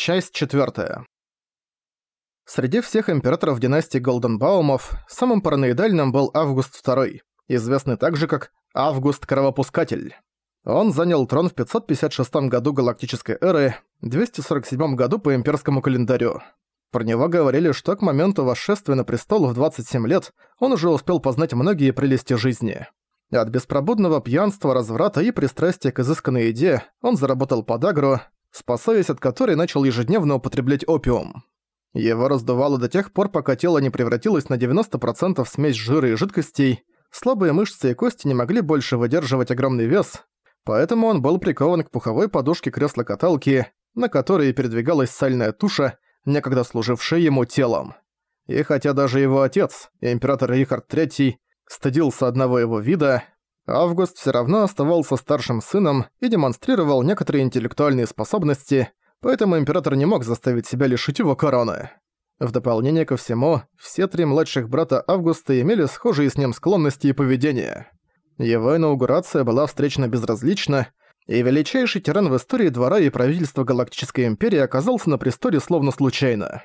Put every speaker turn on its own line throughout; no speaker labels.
Часть 4. Среди всех императоров династии Голденбаумов самым параноидальным был Август II, известный также как Август Кровопускатель. Он занял трон в 556 году галактической эры, 247 году по имперскому календарю. Про него говорили, что к моменту восшествия на престол в 27 лет он уже успел познать многие прелести жизни. От беспробудного пьянства, разврата и пристрастия к изысканной еде он заработал подагру, спасаясь от которой начал ежедневно употреблять опиум. Его раздувало до тех пор, пока тело не превратилось на 90% в смесь жира и жидкостей, слабые мышцы и кости не могли больше выдерживать огромный вес, поэтому он был прикован к пуховой подушке кресла-каталки, на которой передвигалась сальная туша, некогда служившая ему телом. И хотя даже его отец, император Рихард III, стыдился одного его вида, Август все равно оставался старшим сыном и демонстрировал некоторые интеллектуальные способности, поэтому император не мог заставить себя лишить его короны. В дополнение ко всему, все три младших брата Августа имели схожие с ним склонности и поведение. Его инаугурация была встречена безразлично, и величайший тиран в истории двора и правительства Галактической Империи оказался на престоле словно случайно.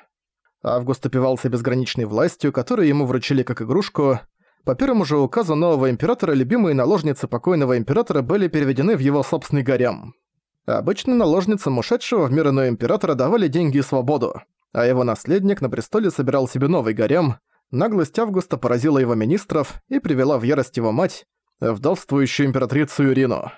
Август опивался безграничной властью, которую ему вручили как игрушку, по первому же указу нового императора любимые наложницы покойного императора были переведены в его собственный гарем. Обычно наложницам ушедшего в мир иной императора давали деньги и свободу, а его наследник на престоле собирал себе новый гарем. Наглость Августа поразила его министров и привела в ярость его мать, вдовствующую императрицу Ирину.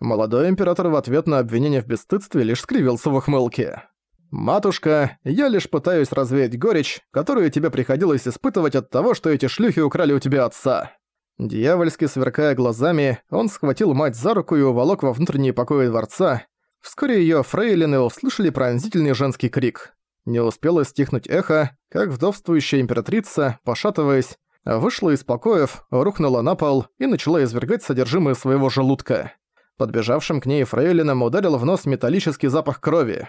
Молодой император в ответ на обвинение в бесстыдстве лишь скривился в ухмылке. «Матушка, я лишь пытаюсь развеять горечь, которую тебе приходилось испытывать от того, что эти шлюхи украли у тебя отца». Дьявольски сверкая глазами, он схватил мать за руку и уволок во внутренние покои дворца. Вскоре её фрейлины услышали пронзительный женский крик. Не успело стихнуть эхо, как вдовствующая императрица, пошатываясь, вышла из покоев, рухнула на пол и начала извергать содержимое своего желудка. Подбежавшим к ней фрейлинам ударил в нос металлический запах крови.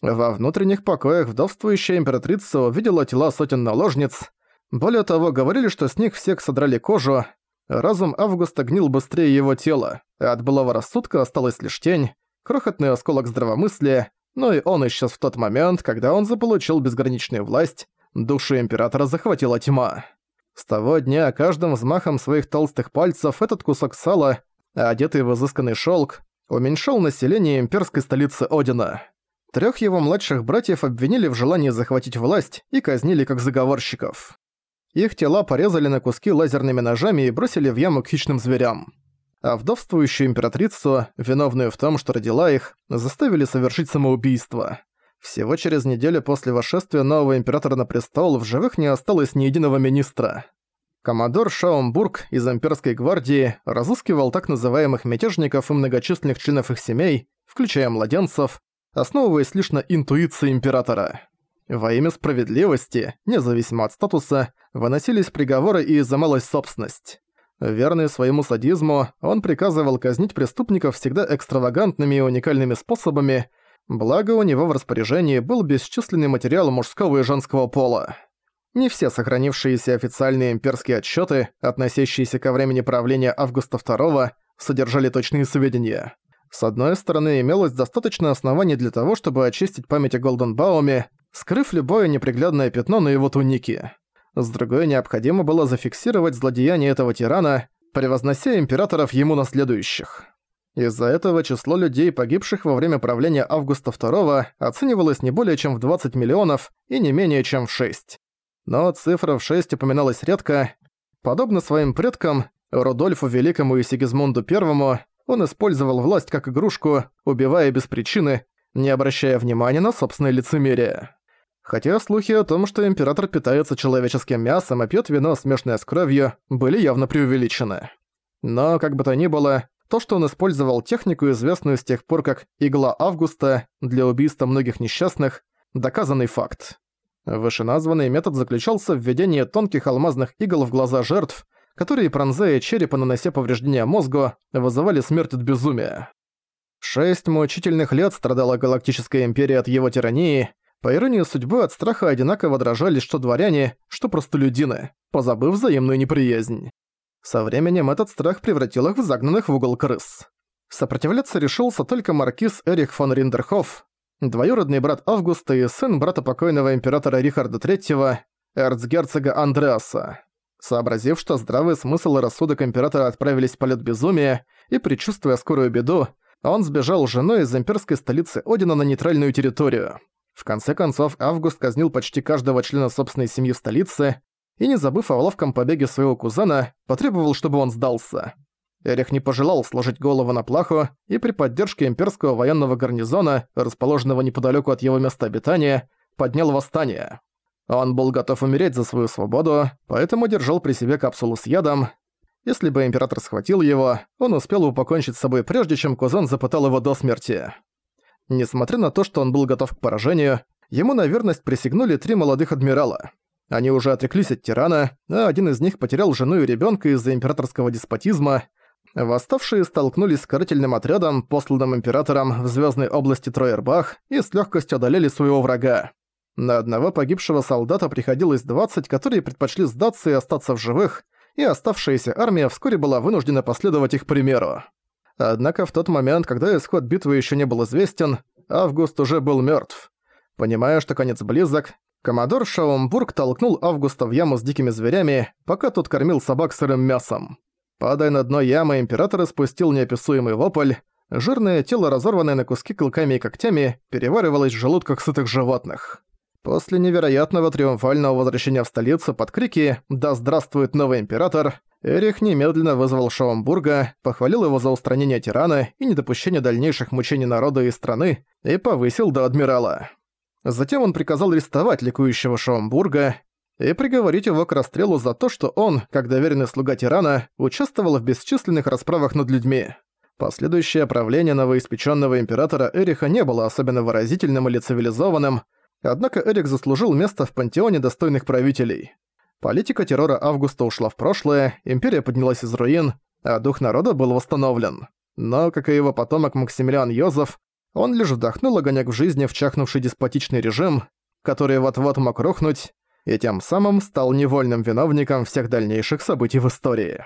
Во внутренних покоях вдовствующая императрица увидела тела сотен наложниц. Более того, говорили, что с них всех содрали кожу. Разум Августа гнил быстрее его тела, от былого рассудка осталась лишь тень, крохотный осколок здравомыслия, но и он исчез в тот момент, когда он заполучил безграничную власть, душу императора захватила тьма. С того дня каждым взмахом своих толстых пальцев этот кусок сала, одетый в изысканный шелк, уменьшал население имперской столицы Одина. Трех его младших братьев обвинили в желании захватить власть и казнили как заговорщиков. Их тела порезали на куски лазерными ножами и бросили в яму к хищным зверям. А вдовствующую императрицу, виновную в том, что родила их, заставили совершить самоубийство. Всего через неделю после восшествия нового императора на престол в живых не осталось ни единого министра. Коммодор Шаумбург из имперской гвардии разыскивал так называемых мятежников и многочисленных членов их семей, включая младенцев, основываясь лишь на интуиции императора. Во имя справедливости, независимо от статуса, выносились приговоры и изымалась собственность. Верный своему садизму, он приказывал казнить преступников всегда экстравагантными и уникальными способами, благо у него в распоряжении был бесчисленный материал мужского и женского пола. Не все сохранившиеся официальные имперские отчеты, относящиеся ко времени правления Августа II, содержали точные сведения. С одной стороны, имелось достаточно оснований для того, чтобы очистить память о Голденбауме, скрыв любое неприглядное пятно на его тунике. С другой, необходимо было зафиксировать злодеяние этого тирана, превознося императоров ему наследующих. Из-за этого число людей, погибших во время правления Августа II, оценивалось не более чем в 20 миллионов и не менее чем в 6. Но цифра в 6 упоминалась редко. Подобно своим предкам, Рудольфу Великому и Сигизмунду I, он использовал власть как игрушку, убивая без причины, не обращая внимания на собственное лицемерие. Хотя слухи о том, что император питается человеческим мясом и пьет вино, смешанное с кровью, были явно преувеличены. Но, как бы то ни было, то, что он использовал технику, известную с тех пор как «Игла Августа» для убийства многих несчастных, доказанный факт. Вышеназванный метод заключался в введении тонких алмазных игл в глаза жертв, которые, пронзая череп и нанося повреждения мозгу, вызывали смерть от безумия. Шесть мучительных лет страдала Галактическая Империя от его тирании, по иронии судьбы от страха одинаково дрожали что дворяне, что простолюдины, позабыв взаимную неприязнь. Со временем этот страх превратил их в загнанных в угол крыс. Сопротивляться решился только маркиз Эрих фон Риндерхоф. двоюродный брат Августа и сын брата покойного императора Рихарда III, эрцгерцога Андреаса. Сообразив, что здравый смысл и рассудок императора отправились в полет безумия, и предчувствуя скорую беду, он сбежал с женой из имперской столицы Одина на нейтральную территорию. В конце концов, Август казнил почти каждого члена собственной семьи в столице и, не забыв о ловком побеге своего кузена, потребовал, чтобы он сдался. Эрих не пожелал сложить голову на плаху и при поддержке имперского военного гарнизона, расположенного неподалеку от его места обитания, поднял восстание. Он был готов умереть за свою свободу, поэтому держал при себе капсулу с ядом. Если бы император схватил его, он успел бы покончить с собой прежде, чем кузен запытал его до смерти. Несмотря на то, что он был готов к поражению, ему на верность присягнули три молодых адмирала. Они уже отреклись от тирана, а один из них потерял жену и ребенка из-за императорского деспотизма, Восставшие столкнулись с карательным отрядом, посланным императором в звездной области Троербах, и с легкостью одолели своего врага. На одного погибшего солдата приходилось 20, которые предпочли сдаться и остаться в живых, и оставшаяся армия вскоре была вынуждена последовать их примеру. Однако в тот момент, когда исход битвы еще не был известен, Август уже был мертв. Понимая, что конец близок, коммодор Шаумбург толкнул Августа в яму с дикими зверями, пока тот кормил собак сырым мясом. Падая на дно ямы, император испустил неописуемый вопль. Жирное тело, разорванное на куски клыками и когтями, переваривалось в желудках сытых животных. После невероятного триумфального возвращения в столицу под крики «Да здравствует новый император!» Эрих немедленно вызвал Шаумбурга, похвалил его за устранение тирана и недопущение дальнейших мучений народа и страны и повысил до адмирала. Затем он приказал арестовать ликующего Шаумбурга, и приговорить его к расстрелу за то, что он, как доверенный слуга тирана, участвовал в бесчисленных расправах над людьми. Последующее правление новоиспеченного императора Эриха не было особенно выразительным или цивилизованным, однако Эрик заслужил место в пантеоне достойных правителей. Политика террора Августа ушла в прошлое, империя поднялась из руин, а дух народа был восстановлен. Но, как и его потомок Максимилиан Йозеф, он лишь вдохнул огонек в жизни в чахнувший деспотичный режим, который вот-вот мог рухнуть, и тем самым стал невольным виновником всех дальнейших событий в истории.